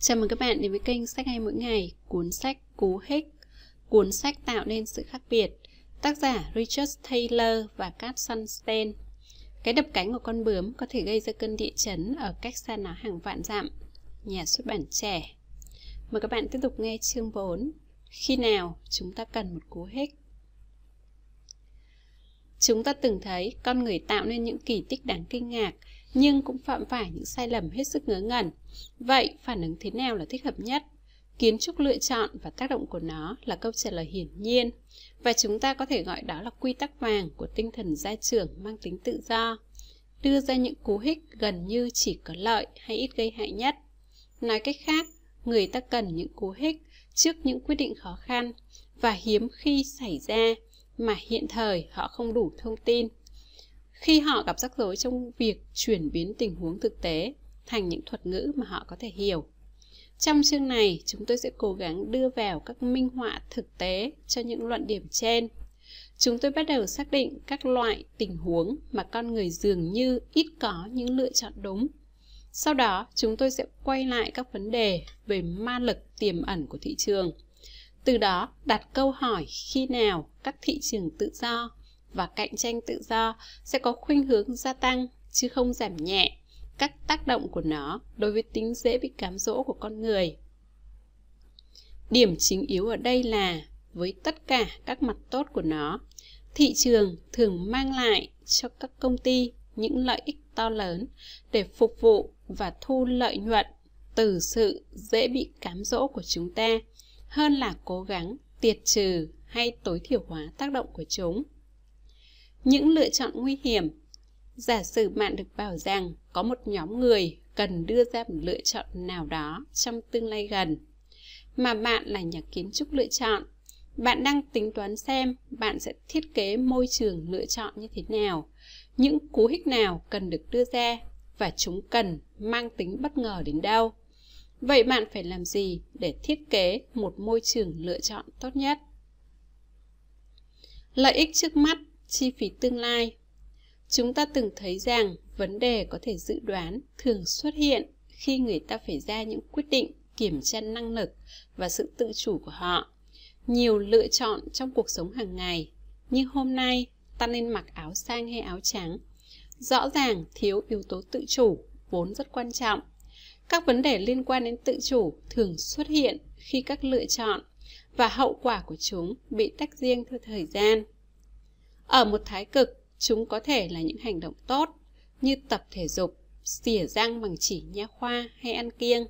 Chào mừng các bạn đến với kênh Sách hay mỗi ngày, cuốn sách Cú Hích, cuốn sách tạo nên sự khác biệt, tác giả Richard Taylor và Kat Sunstein. Cái đập cánh của con bướm có thể gây ra cơn địa chấn ở cách xa nó hàng vạn dặm. Nhà xuất bản trẻ. Mời các bạn tiếp tục nghe chương 4. Khi nào chúng ta cần một cú hích? Chúng ta từng thấy con người tạo nên những kỳ tích đáng kinh ngạc, nhưng cũng phạm phải những sai lầm hết sức ngớ ngẩn. Vậy, phản ứng thế nào là thích hợp nhất? Kiến trúc lựa chọn và tác động của nó là câu trả lời hiển nhiên, và chúng ta có thể gọi đó là quy tắc vàng của tinh thần gia trưởng mang tính tự do. Đưa ra những cú hích gần như chỉ có lợi hay ít gây hại nhất. Nói cách khác, người ta cần những cú hích trước những quyết định khó khăn và hiếm khi xảy ra mà hiện thời họ không đủ thông tin. Khi họ gặp rắc rối trong việc chuyển biến tình huống thực tế thành những thuật ngữ mà họ có thể hiểu. Trong chương này, chúng tôi sẽ cố gắng đưa vào các minh họa thực tế cho những luận điểm trên. Chúng tôi bắt đầu xác định các loại tình huống mà con người dường như ít có những lựa chọn đúng. Sau đó, chúng tôi sẽ quay lại các vấn đề về ma lực tiềm ẩn của thị trường từ đó đặt câu hỏi khi nào các thị trường tự do và cạnh tranh tự do sẽ có khuynh hướng gia tăng chứ không giảm nhẹ các tác động của nó đối với tính dễ bị cám dỗ của con người. Điểm chính yếu ở đây là với tất cả các mặt tốt của nó, thị trường thường mang lại cho các công ty những lợi ích to lớn để phục vụ và thu lợi nhuận từ sự dễ bị cám dỗ của chúng ta hơn là cố gắng tiệt trừ hay tối thiểu hóa tác động của chúng. Những lựa chọn nguy hiểm Giả sử bạn được bảo rằng có một nhóm người cần đưa ra một lựa chọn nào đó trong tương lai gần, mà bạn là nhà kiến trúc lựa chọn, bạn đang tính toán xem bạn sẽ thiết kế môi trường lựa chọn như thế nào, những cú hích nào cần được đưa ra và chúng cần mang tính bất ngờ đến đâu. Vậy bạn phải làm gì để thiết kế một môi trường lựa chọn tốt nhất? Lợi ích trước mắt, chi phí tương lai. Chúng ta từng thấy rằng vấn đề có thể dự đoán thường xuất hiện khi người ta phải ra những quyết định kiểm tra năng lực và sự tự chủ của họ. Nhiều lựa chọn trong cuộc sống hàng ngày, như hôm nay ta nên mặc áo xanh hay áo trắng. Rõ ràng thiếu yếu tố tự chủ vốn rất quan trọng các vấn đề liên quan đến tự chủ thường xuất hiện khi các lựa chọn và hậu quả của chúng bị tách riêng theo thời gian. Ở một thái cực, chúng có thể là những hành động tốt như tập thể dục, xỉa răng bằng chỉ nha khoa hay ăn kiêng.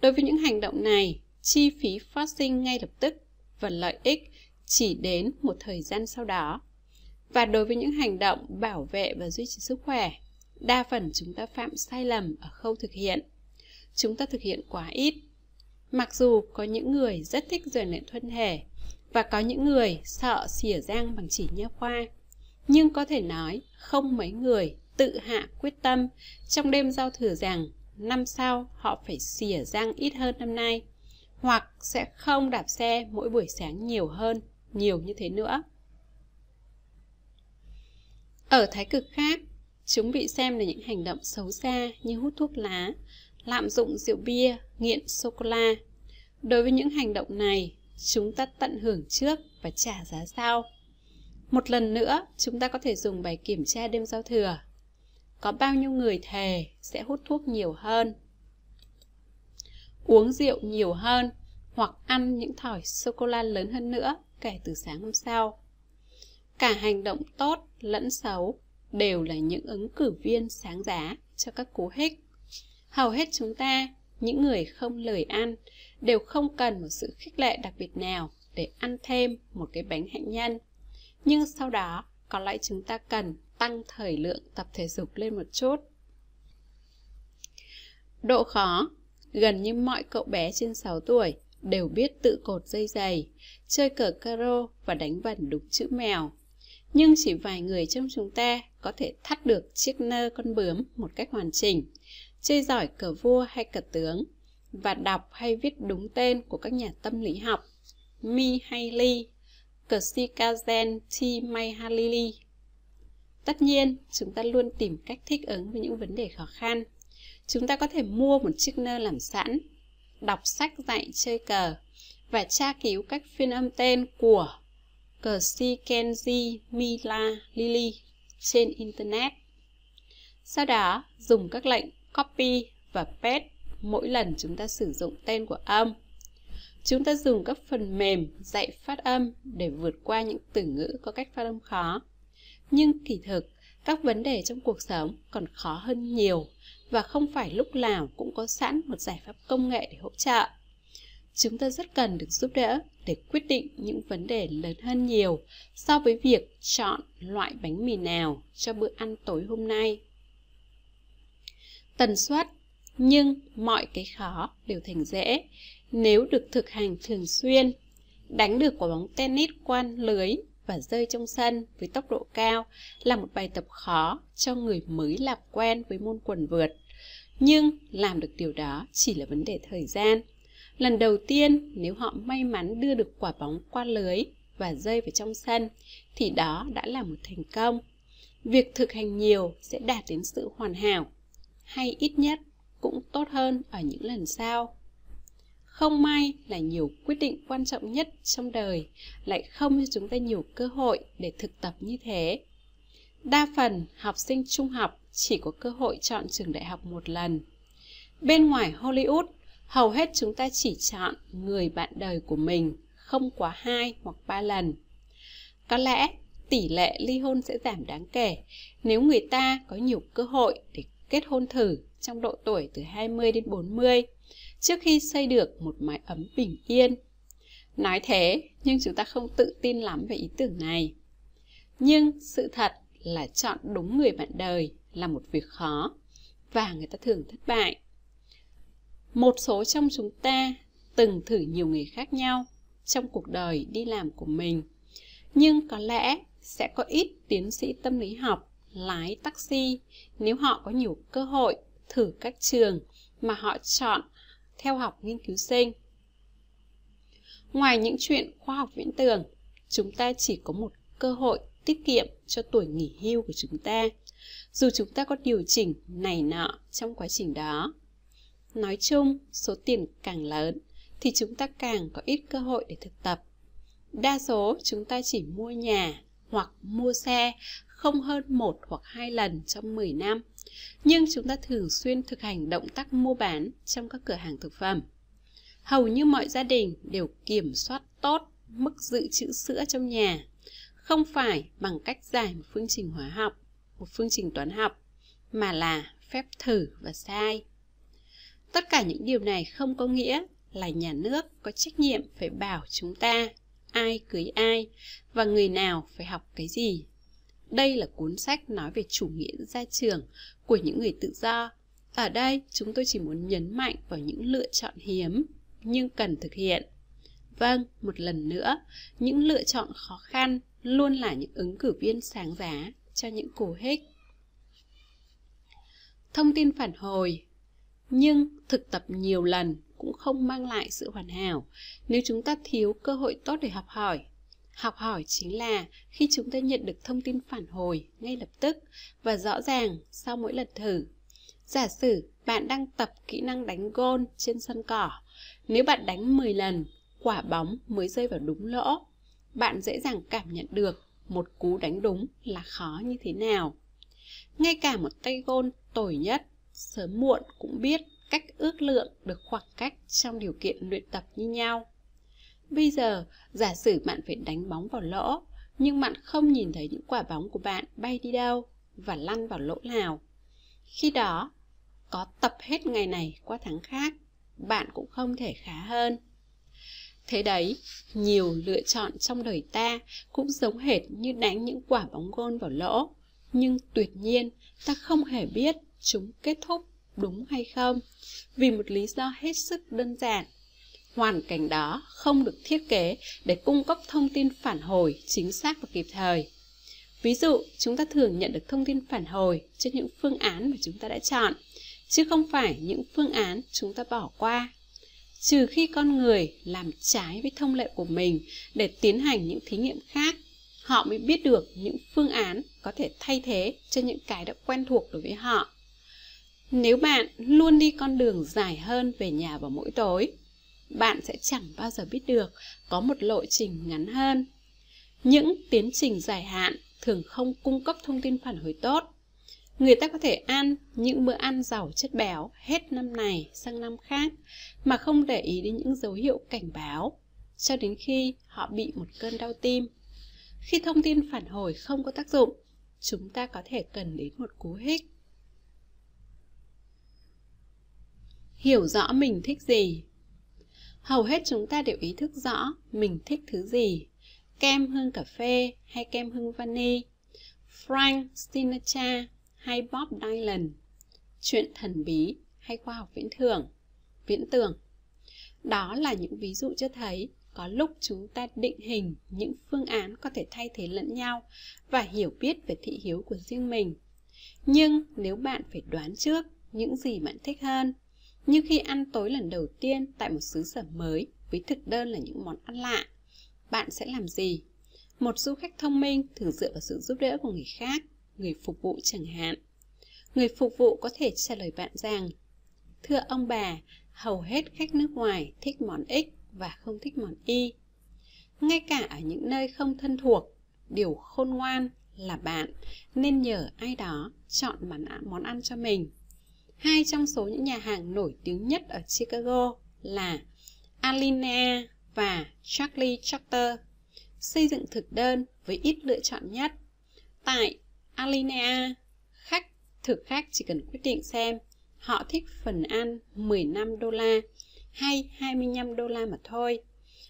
Đối với những hành động này, chi phí phát sinh ngay lập tức và lợi ích chỉ đến một thời gian sau đó. Và đối với những hành động bảo vệ và duy trì sức khỏe, đa phần chúng ta phạm sai lầm ở khâu thực hiện chúng ta thực hiện quá ít. Mặc dù có những người rất thích rèn luyện thân thể và có những người sợ xỉa răng bằng chỉ nha khoa, nhưng có thể nói không mấy người tự hạ quyết tâm trong đêm giao thừa rằng năm sau họ phải xỉa răng ít hơn năm nay hoặc sẽ không đạp xe mỗi buổi sáng nhiều hơn, nhiều như thế nữa. Ở thái cực khác, chúng bị xem là những hành động xấu xa như hút thuốc lá, lạm dụng rượu bia, nghiện sô-cô-la. Đối với những hành động này, chúng ta tận hưởng trước và trả giá sau. Một lần nữa, chúng ta có thể dùng bài kiểm tra đêm giao thừa. Có bao nhiêu người thề sẽ hút thuốc nhiều hơn, uống rượu nhiều hơn hoặc ăn những thỏi sô-cô-la lớn hơn nữa kể từ sáng hôm sau. Cả hành động tốt lẫn xấu đều là những ứng cử viên sáng giá cho các cú hích. Hầu hết chúng ta những người không lời ăn đều không cần một sự khích lệ đặc biệt nào để ăn thêm một cái bánh hạnh nhân. Nhưng sau đó có lẽ chúng ta cần tăng thời lượng tập thể dục lên một chút độ khó gần như mọi cậu bé trên 6 tuổi đều biết tự cột dây giày chơi cờ caro và đánh vần đúng chữ mèo nhưng chỉ vài người trong chúng ta có thể thắt được chiếc nơ con bướm một cách hoàn chỉnh chơi giỏi cờ vua hay cờ tướng và đọc hay viết đúng tên của các nhà tâm lý học Mi hay Lee, Ksikazen T. Mayhalili. Tất nhiên, chúng ta luôn tìm cách thích ứng với những vấn đề khó khăn. Chúng ta có thể mua một chiếc nơ làm sẵn, đọc sách dạy chơi cờ và tra cứu cách phiên âm tên của cờ si Kenji Mila Lily trên Internet. Sau đó, dùng các lệnh copy và paste mỗi lần chúng ta sử dụng tên của âm. Chúng ta dùng các phần mềm dạy phát âm để vượt qua những từ ngữ có cách phát âm khó. Nhưng kỳ thực, các vấn đề trong cuộc sống còn khó hơn nhiều và không phải lúc nào cũng có sẵn một giải pháp công nghệ để hỗ trợ. Chúng ta rất cần được giúp đỡ để quyết định những vấn đề lớn hơn nhiều so với việc chọn loại bánh mì nào cho bữa ăn tối hôm nay. Tần suất nhưng mọi cái khó đều thành dễ nếu được thực hành thường xuyên. Đánh được quả bóng tennis quan lưới và rơi trong sân với tốc độ cao là một bài tập khó cho người mới làm quen với môn quần vượt. Nhưng làm được điều đó chỉ là vấn đề thời gian. Lần đầu tiên, nếu họ may mắn đưa được quả bóng qua lưới và rơi vào trong sân, thì đó đã là một thành công. Việc thực hành nhiều sẽ đạt đến sự hoàn hảo, hay ít nhất cũng tốt hơn ở những lần sau. Không may là nhiều quyết định quan trọng nhất trong đời lại không cho chúng ta nhiều cơ hội để thực tập như thế. Đa phần học sinh trung học chỉ có cơ hội chọn trường đại học một lần. Bên ngoài Hollywood, hầu hết chúng ta chỉ chọn người bạn đời của mình không quá hai hoặc ba lần. Có lẽ tỷ lệ ly hôn sẽ giảm đáng kể nếu người ta có nhiều cơ hội để kết hôn thử trong độ tuổi từ 20 đến 40 trước khi xây được một mái ấm bình yên. Nói thế, nhưng chúng ta không tự tin lắm về ý tưởng này. Nhưng sự thật là chọn đúng người bạn đời là một việc khó và người ta thường thất bại. Một số trong chúng ta từng thử nhiều nghề khác nhau trong cuộc đời đi làm của mình. Nhưng có lẽ sẽ có ít tiến sĩ tâm lý học lái taxi nếu họ có nhiều cơ hội thử các trường mà họ chọn theo học nghiên cứu sinh. Ngoài những chuyện khoa học viễn tưởng, chúng ta chỉ có một cơ hội tiết kiệm cho tuổi nghỉ hưu của chúng ta, dù chúng ta có điều chỉnh này nọ trong quá trình đó. Nói chung, số tiền càng lớn thì chúng ta càng có ít cơ hội để thực tập. Đa số chúng ta chỉ mua nhà hoặc mua xe không hơn một hoặc hai lần trong 10 năm nhưng chúng ta thường xuyên thực hành động tác mua bán trong các cửa hàng thực phẩm. Hầu như mọi gia đình đều kiểm soát tốt mức dự trữ sữa trong nhà, không phải bằng cách giải một phương trình hóa học, một phương trình toán học, mà là phép thử và sai. Tất cả những điều này không có nghĩa là nhà nước có trách nhiệm phải bảo chúng ta ai cưới ai và người nào phải học cái gì. Đây là cuốn sách nói về chủ nghĩa gia trưởng của những người tự do. Ở đây, chúng tôi chỉ muốn nhấn mạnh vào những lựa chọn hiếm nhưng cần thực hiện. Vâng, một lần nữa, những lựa chọn khó khăn luôn là những ứng cử viên sáng giá cho những cổ hích. Thông tin phản hồi Nhưng thực tập nhiều lần cũng không mang lại sự hoàn hảo nếu chúng ta thiếu cơ hội tốt để học hỏi học hỏi chính là khi chúng ta nhận được thông tin phản hồi ngay lập tức và rõ ràng sau mỗi lần thử. Giả sử bạn đang tập kỹ năng đánh gôn trên sân cỏ, nếu bạn đánh 10 lần, quả bóng mới rơi vào đúng lỗ, bạn dễ dàng cảm nhận được một cú đánh đúng là khó như thế nào. Ngay cả một tay gôn tồi nhất, sớm muộn cũng biết cách ước lượng được khoảng cách trong điều kiện luyện tập như nhau. Bây giờ, giả sử bạn phải đánh bóng vào lỗ, nhưng bạn không nhìn thấy những quả bóng của bạn bay đi đâu và lăn vào lỗ nào. Khi đó, có tập hết ngày này qua tháng khác, bạn cũng không thể khá hơn. Thế đấy, nhiều lựa chọn trong đời ta cũng giống hệt như đánh những quả bóng gôn vào lỗ. Nhưng tuyệt nhiên, ta không hề biết chúng kết thúc đúng hay không, vì một lý do hết sức đơn giản hoàn cảnh đó không được thiết kế để cung cấp thông tin phản hồi chính xác và kịp thời. Ví dụ, chúng ta thường nhận được thông tin phản hồi trên những phương án mà chúng ta đã chọn, chứ không phải những phương án chúng ta bỏ qua. Trừ khi con người làm trái với thông lệ của mình để tiến hành những thí nghiệm khác, họ mới biết được những phương án có thể thay thế cho những cái đã quen thuộc đối với họ. nếu bạn luôn đi con đường dài hơn về nhà vào mỗi tối bạn sẽ chẳng bao giờ biết được có một lộ trình ngắn hơn. Những tiến trình dài hạn thường không cung cấp thông tin phản hồi tốt. Người ta có thể ăn những bữa ăn giàu chất béo hết năm này sang năm khác mà không để ý đến những dấu hiệu cảnh báo cho đến khi họ bị một cơn đau tim. Khi thông tin phản hồi không có tác dụng, chúng ta có thể cần đến một cú hích. Hiểu rõ mình thích gì hầu hết chúng ta đều ý thức rõ mình thích thứ gì. Kem hương cà phê hay kem hương vani? Frank sinatra hay bob dylan? Chuyện thần bí hay khoa học viễn thường viễn tưởng. Đó là những ví dụ cho thấy có lúc chúng ta định hình những phương án có thể thay thế lẫn nhau và hiểu biết về thị hiếu của riêng mình. Nhưng nếu bạn phải đoán trước những gì bạn thích hơn như khi ăn tối lần đầu tiên tại một xứ sở mới, với thực đơn là những món ăn lạ, bạn sẽ làm gì? Một du khách thông minh thường dựa vào sự giúp đỡ của người khác, người phục vụ chẳng hạn. Người phục vụ có thể trả lời bạn rằng, thưa ông bà, hầu hết khách nước ngoài thích món x và không thích món y. Ngay cả ở những nơi không thân thuộc, điều khôn ngoan là bạn nên nhờ ai đó chọn món ăn cho mình. Hai trong số những nhà hàng nổi tiếng nhất ở Chicago là Alinea và Charlie Charter xây dựng thực đơn với ít lựa chọn nhất. Tại Alinea, khách thực khách chỉ cần quyết định xem họ thích phần ăn 15 đô la hay 25 đô la mà thôi.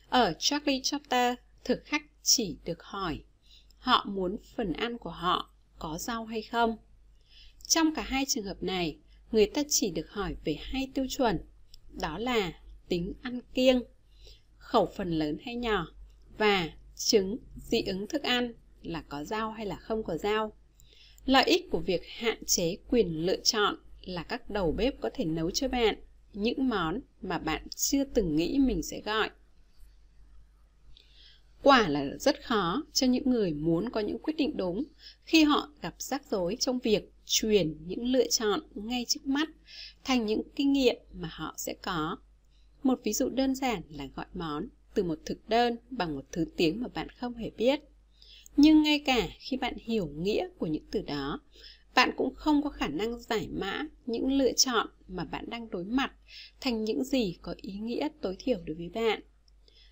Ở Charlie Chapter, thực khách chỉ được hỏi họ muốn phần ăn của họ có rau hay không. Trong cả hai trường hợp này, người ta chỉ được hỏi về hai tiêu chuẩn, đó là tính ăn kiêng, khẩu phần lớn hay nhỏ, và chứng dị ứng thức ăn là có rau hay là không có rau. Lợi ích của việc hạn chế quyền lựa chọn là các đầu bếp có thể nấu cho bạn những món mà bạn chưa từng nghĩ mình sẽ gọi. Quả là rất khó cho những người muốn có những quyết định đúng khi họ gặp rắc rối trong việc chuyển những lựa chọn ngay trước mắt thành những kinh nghiệm mà họ sẽ có. Một ví dụ đơn giản là gọi món từ một thực đơn bằng một thứ tiếng mà bạn không hề biết. Nhưng ngay cả khi bạn hiểu nghĩa của những từ đó, bạn cũng không có khả năng giải mã những lựa chọn mà bạn đang đối mặt thành những gì có ý nghĩa tối thiểu đối với bạn.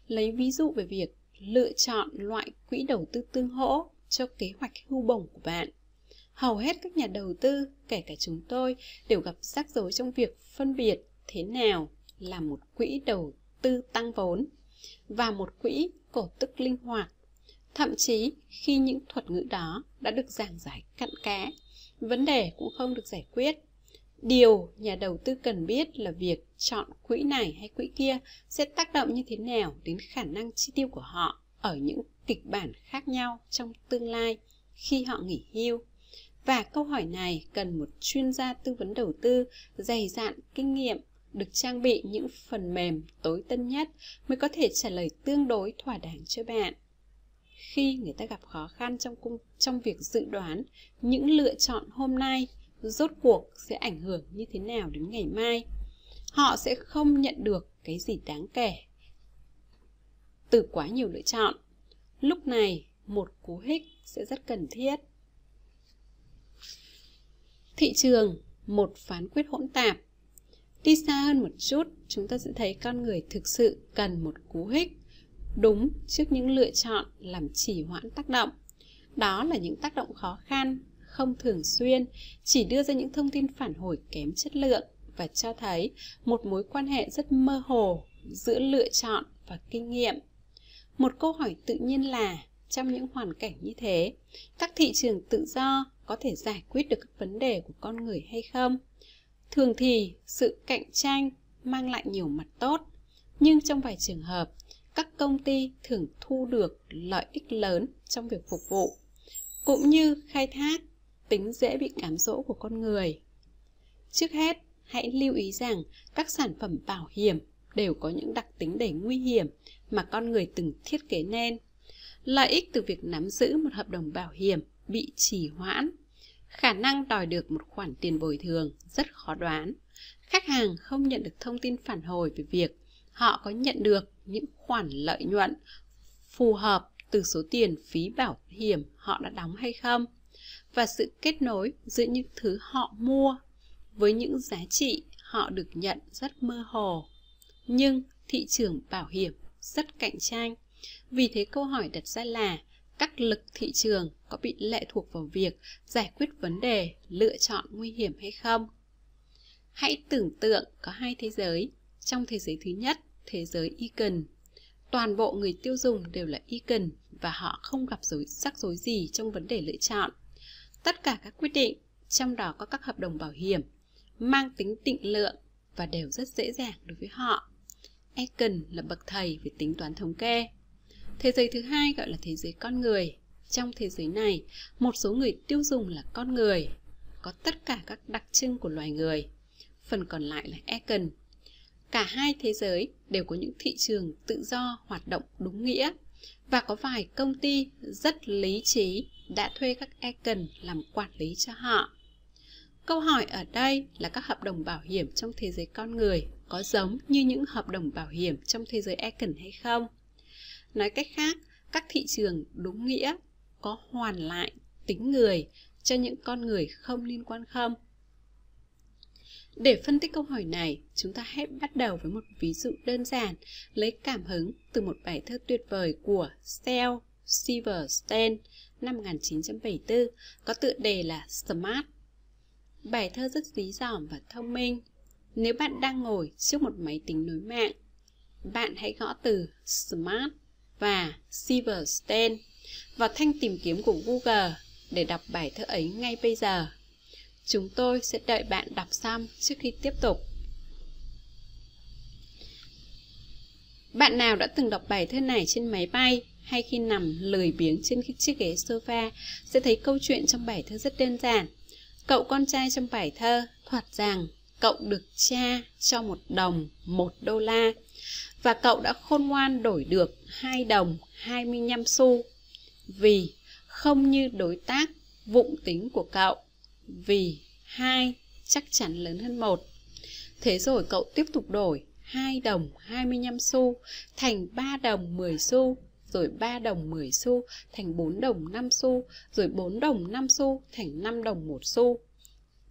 Lấy ví dụ về việc lựa chọn loại quỹ đầu tư tương hỗ cho kế hoạch hưu bổng của bạn hầu hết các nhà đầu tư, kể cả chúng tôi, đều gặp rắc rối trong việc phân biệt thế nào là một quỹ đầu tư tăng vốn và một quỹ cổ tức linh hoạt. Thậm chí, khi những thuật ngữ đó đã được giảng giải cặn kẽ, vấn đề cũng không được giải quyết. Điều nhà đầu tư cần biết là việc chọn quỹ này hay quỹ kia sẽ tác động như thế nào đến khả năng chi tiêu của họ ở những kịch bản khác nhau trong tương lai khi họ nghỉ hưu và câu hỏi này cần một chuyên gia tư vấn đầu tư dày dạn kinh nghiệm, được trang bị những phần mềm tối tân nhất mới có thể trả lời tương đối thỏa đáng cho bạn. Khi người ta gặp khó khăn trong cung, trong việc dự đoán những lựa chọn hôm nay, rốt cuộc sẽ ảnh hưởng như thế nào đến ngày mai, họ sẽ không nhận được cái gì đáng kể từ quá nhiều lựa chọn. Lúc này, một cú hích sẽ rất cần thiết thị trường, một phán quyết hỗn tạp. Đi xa hơn một chút, chúng ta sẽ thấy con người thực sự cần một cú hích, đúng trước những lựa chọn làm chỉ hoãn tác động. Đó là những tác động khó khăn, không thường xuyên, chỉ đưa ra những thông tin phản hồi kém chất lượng và cho thấy một mối quan hệ rất mơ hồ giữa lựa chọn và kinh nghiệm. Một câu hỏi tự nhiên là, trong những hoàn cảnh như thế, các thị trường tự do có thể giải quyết được các vấn đề của con người hay không. Thường thì sự cạnh tranh mang lại nhiều mặt tốt, nhưng trong vài trường hợp, các công ty thường thu được lợi ích lớn trong việc phục vụ, cũng như khai thác tính dễ bị cám dỗ của con người. Trước hết, hãy lưu ý rằng các sản phẩm bảo hiểm đều có những đặc tính đầy nguy hiểm mà con người từng thiết kế nên. Lợi ích từ việc nắm giữ một hợp đồng bảo hiểm bị trì hoãn, Khả năng đòi được một khoản tiền bồi thường rất khó đoán. Khách hàng không nhận được thông tin phản hồi về việc họ có nhận được những khoản lợi nhuận phù hợp từ số tiền phí bảo hiểm họ đã đóng hay không và sự kết nối giữa những thứ họ mua với những giá trị họ được nhận rất mơ hồ nhưng thị trường bảo hiểm rất cạnh tranh, vì thế câu hỏi đặt ra là các lực thị trường có bị lệ thuộc vào việc giải quyết vấn đề, lựa chọn nguy hiểm hay không. Hãy tưởng tượng có hai thế giới. Trong thế giới thứ nhất, thế giới icon toàn bộ người tiêu dùng đều là icon và họ không gặp rối, rắc rối gì trong vấn đề lựa chọn. Tất cả các quyết định, trong đó có các hợp đồng bảo hiểm, mang tính định lượng và đều rất dễ dàng đối với họ. Icon là bậc thầy về tính toán thống kê. Thế giới thứ hai gọi là thế giới con người. Trong thế giới này, một số người tiêu dùng là con người, có tất cả các đặc trưng của loài người. Phần còn lại là Econ. Cả hai thế giới đều có những thị trường tự do hoạt động đúng nghĩa và có vài công ty rất lý trí đã thuê các Econ làm quản lý cho họ. Câu hỏi ở đây là các hợp đồng bảo hiểm trong thế giới con người có giống như những hợp đồng bảo hiểm trong thế giới Econ hay không? Nói cách khác, các thị trường đúng nghĩa có hoàn lại tính người cho những con người không liên quan không? Để phân tích câu hỏi này, chúng ta hãy bắt đầu với một ví dụ đơn giản lấy cảm hứng từ một bài thơ tuyệt vời của Sel Silverstein năm 1974 có tựa đề là Smart. Bài thơ rất dí dỏm và thông minh. Nếu bạn đang ngồi trước một máy tính nối mạng, bạn hãy gõ từ Smart và Silverstein vào thanh tìm kiếm của Google để đọc bài thơ ấy ngay bây giờ. Chúng tôi sẽ đợi bạn đọc xong trước khi tiếp tục. Bạn nào đã từng đọc bài thơ này trên máy bay hay khi nằm lười biếng trên chiếc ghế sofa sẽ thấy câu chuyện trong bài thơ rất đơn giản. Cậu con trai trong bài thơ thoạt rằng cậu được cha cho một đồng, một đô la và cậu đã khôn ngoan đổi được hai đồng 25 xu vì không như đối tác vụng tính của cậu vì hai chắc chắn lớn hơn một thế rồi cậu tiếp tục đổi 2 đồng 25 xu thành 3 đồng 10 xu, rồi 3 đồng 10 xu thành 4 đồng 5 xu, rồi 4 đồng 5 xu thành 5 đồng 1 xu,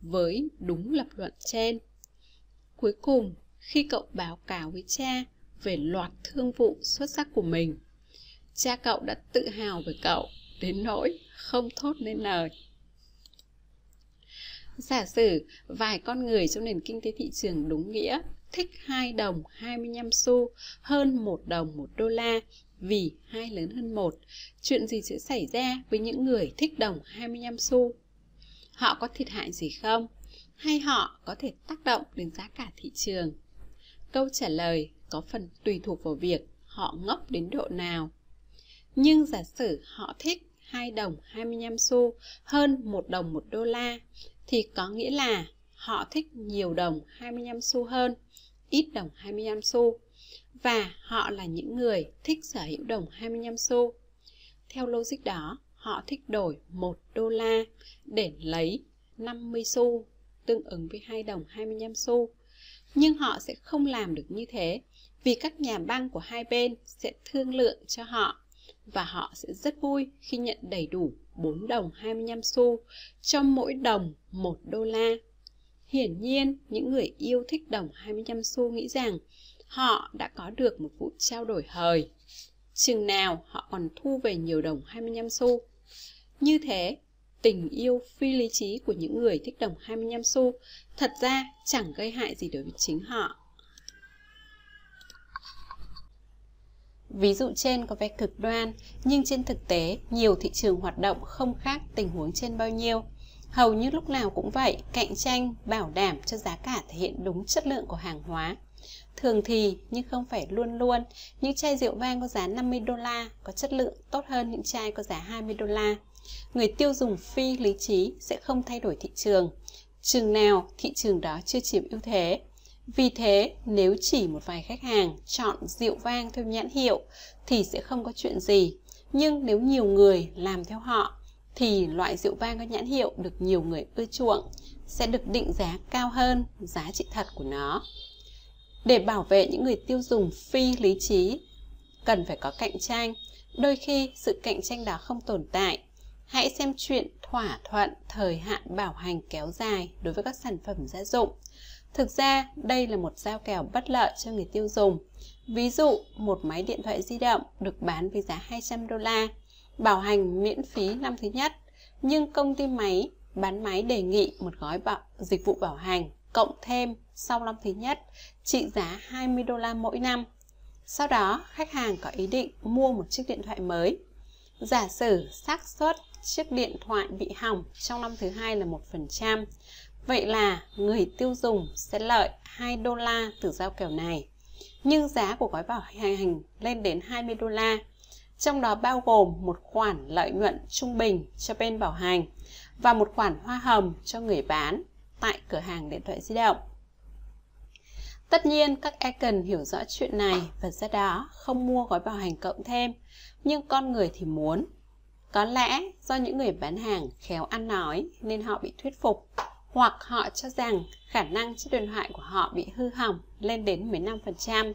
với đúng lập luận trên cuối cùng, khi cậu báo cáo với cha về loạt thương vụ xuất sắc của mình. Cha cậu đã tự hào về cậu, đến nỗi không thốt nên lời. Giả sử vài con người trong nền kinh tế thị trường đúng nghĩa thích 2 đồng 25 xu hơn 1 đồng 1 đô la vì hai lớn hơn một. Chuyện gì sẽ xảy ra với những người thích đồng 25 xu? Họ có thiệt hại gì không? Hay họ có thể tác động đến giá cả thị trường? Câu trả lời có phần tùy thuộc vào việc họ ngốc đến độ nào. Nhưng giả sử họ thích 2 đồng 25 xu hơn 1 đồng 1 đô la thì có nghĩa là họ thích nhiều đồng 25 xu hơn ít đồng 25 xu và họ là những người thích sở hữu đồng 25 xu. Theo logic đó, họ thích đổi 1 đô la để lấy 50 xu tương ứng với 2 đồng 25 xu. Nhưng họ sẽ không làm được như thế vì các nhà băng của hai bên sẽ thương lượng cho họ và họ sẽ rất vui khi nhận đầy đủ 4 đồng 25 xu cho mỗi đồng 1 đô la. Hiển nhiên, những người yêu thích đồng 25 xu nghĩ rằng họ đã có được một vụ trao đổi hời. Chừng nào họ còn thu về nhiều đồng 25 xu. Như thế, tình yêu phi lý trí của những người thích đồng 25 xu thật ra chẳng gây hại gì đối với chính họ. Ví dụ trên có vẻ cực đoan, nhưng trên thực tế, nhiều thị trường hoạt động không khác tình huống trên bao nhiêu. Hầu như lúc nào cũng vậy, cạnh tranh bảo đảm cho giá cả thể hiện đúng chất lượng của hàng hóa. Thường thì, nhưng không phải luôn luôn, những chai rượu vang có giá 50 đô la có chất lượng tốt hơn những chai có giá 20 đô la. Người tiêu dùng phi lý trí sẽ không thay đổi thị trường. Chừng nào thị trường đó chưa chiếm ưu thế, vì thế, nếu chỉ một vài khách hàng chọn rượu vang theo nhãn hiệu thì sẽ không có chuyện gì. Nhưng nếu nhiều người làm theo họ thì loại rượu vang có nhãn hiệu được nhiều người ưa chuộng sẽ được định giá cao hơn giá trị thật của nó. Để bảo vệ những người tiêu dùng phi lý trí, cần phải có cạnh tranh. Đôi khi sự cạnh tranh đó không tồn tại. Hãy xem chuyện thỏa thuận thời hạn bảo hành kéo dài đối với các sản phẩm gia dụng. Thực ra, đây là một giao kèo bất lợi cho người tiêu dùng. Ví dụ, một máy điện thoại di động được bán với giá 200 đô la, bảo hành miễn phí năm thứ nhất, nhưng công ty máy bán máy đề nghị một gói bảo, dịch vụ bảo hành cộng thêm sau năm thứ nhất trị giá 20 đô la mỗi năm. Sau đó, khách hàng có ý định mua một chiếc điện thoại mới. Giả sử xác suất chiếc điện thoại bị hỏng trong năm thứ hai là 1%. Vậy là người tiêu dùng sẽ lợi 2 đô la từ giao kèo này. Nhưng giá của gói bảo hành lên đến 20 đô la. Trong đó bao gồm một khoản lợi nhuận trung bình cho bên bảo hành và một khoản hoa hồng cho người bán tại cửa hàng điện thoại di động. Tất nhiên các icon hiểu rõ chuyện này và do đó không mua gói bảo hành cộng thêm, nhưng con người thì muốn. Có lẽ do những người bán hàng khéo ăn nói nên họ bị thuyết phục, hoặc họ cho rằng khả năng chiếc điện thoại của họ bị hư hỏng lên đến 15%,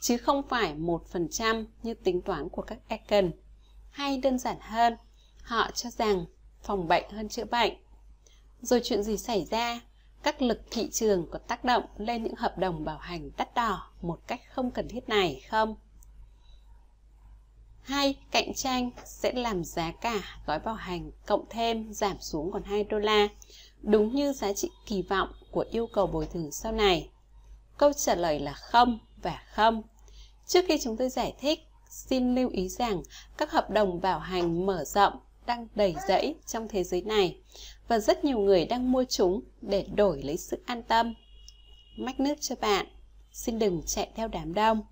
chứ không phải 1% như tính toán của các icon. Hay đơn giản hơn, họ cho rằng phòng bệnh hơn chữa bệnh. Rồi chuyện gì xảy ra? Các lực thị trường có tác động lên những hợp đồng bảo hành đắt đỏ một cách không cần thiết này không? Hay cạnh tranh sẽ làm giá cả gói bảo hành cộng thêm giảm xuống còn 2 đô la, đúng như giá trị kỳ vọng của yêu cầu bồi thường sau này? Câu trả lời là không và không. Trước khi chúng tôi giải thích, xin lưu ý rằng các hợp đồng bảo hành mở rộng đang đầy rẫy trong thế giới này và rất nhiều người đang mua chúng để đổi lấy sự an tâm. Mách nước cho bạn, xin đừng chạy theo đám đông.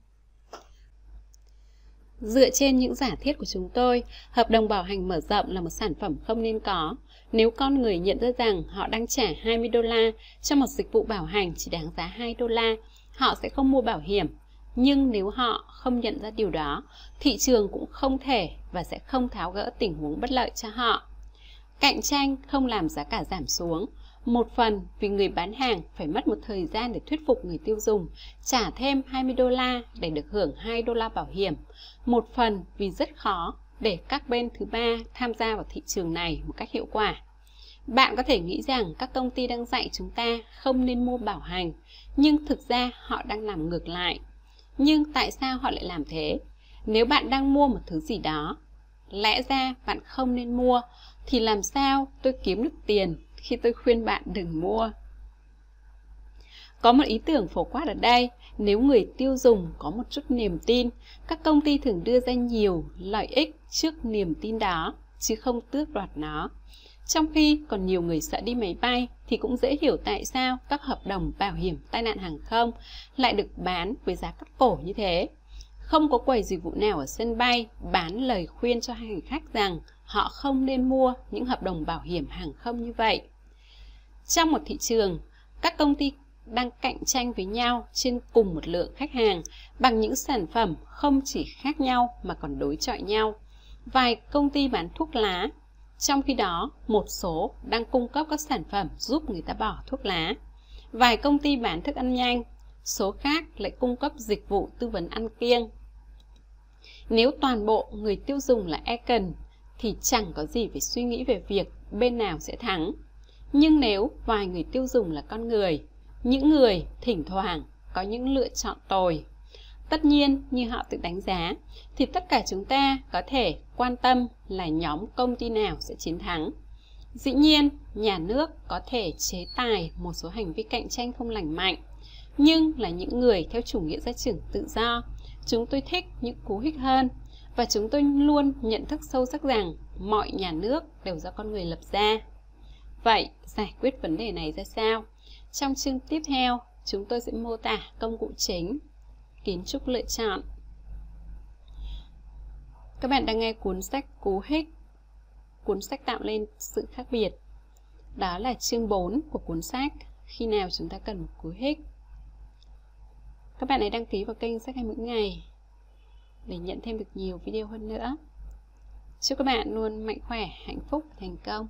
Dựa trên những giả thiết của chúng tôi, hợp đồng bảo hành mở rộng là một sản phẩm không nên có. Nếu con người nhận ra rằng họ đang trả 20 đô la cho một dịch vụ bảo hành chỉ đáng giá 2 đô la, họ sẽ không mua bảo hiểm. Nhưng nếu họ không nhận ra điều đó, thị trường cũng không thể và sẽ không tháo gỡ tình huống bất lợi cho họ. Cạnh tranh không làm giá cả giảm xuống. Một phần vì người bán hàng phải mất một thời gian để thuyết phục người tiêu dùng trả thêm 20 đô la để được hưởng 2 đô la bảo hiểm. Một phần vì rất khó để các bên thứ ba tham gia vào thị trường này một cách hiệu quả. Bạn có thể nghĩ rằng các công ty đang dạy chúng ta không nên mua bảo hành, nhưng thực ra họ đang làm ngược lại. Nhưng tại sao họ lại làm thế? Nếu bạn đang mua một thứ gì đó, lẽ ra bạn không nên mua thì làm sao tôi kiếm được tiền khi tôi khuyên bạn đừng mua có một ý tưởng phổ quát ở đây nếu người tiêu dùng có một chút niềm tin các công ty thường đưa ra nhiều lợi ích trước niềm tin đó chứ không tước đoạt nó trong khi còn nhiều người sợ đi máy bay thì cũng dễ hiểu tại sao các hợp đồng bảo hiểm tai nạn hàng không lại được bán với giá cắt cổ như thế không có quầy dịch vụ nào ở sân bay bán lời khuyên cho hành khách rằng họ không nên mua những hợp đồng bảo hiểm hàng không như vậy. Trong một thị trường, các công ty đang cạnh tranh với nhau trên cùng một lượng khách hàng bằng những sản phẩm không chỉ khác nhau mà còn đối chọi nhau. Vài công ty bán thuốc lá, trong khi đó một số đang cung cấp các sản phẩm giúp người ta bỏ thuốc lá. Vài công ty bán thức ăn nhanh, số khác lại cung cấp dịch vụ tư vấn ăn kiêng. Nếu toàn bộ người tiêu dùng là Econ thì chẳng có gì phải suy nghĩ về việc bên nào sẽ thắng. Nhưng nếu vài người tiêu dùng là con người, những người thỉnh thoảng có những lựa chọn tồi, tất nhiên như họ tự đánh giá, thì tất cả chúng ta có thể quan tâm là nhóm công ty nào sẽ chiến thắng. Dĩ nhiên, nhà nước có thể chế tài một số hành vi cạnh tranh không lành mạnh, nhưng là những người theo chủ nghĩa gia trưởng tự do, chúng tôi thích những cú hích hơn và chúng tôi luôn nhận thức sâu sắc rằng mọi nhà nước đều do con người lập ra. Vậy, giải quyết vấn đề này ra sao? Trong chương tiếp theo, chúng tôi sẽ mô tả công cụ chính, kiến trúc lựa chọn. Các bạn đang nghe cuốn sách Cú Hích, cuốn sách tạo lên sự khác biệt. Đó là chương 4 của cuốn sách Khi nào chúng ta cần một cú hích. Các bạn hãy đăng ký vào kênh sách hay mỗi ngày để nhận thêm được nhiều video hơn nữa. Chúc các bạn luôn mạnh khỏe, hạnh phúc, thành công.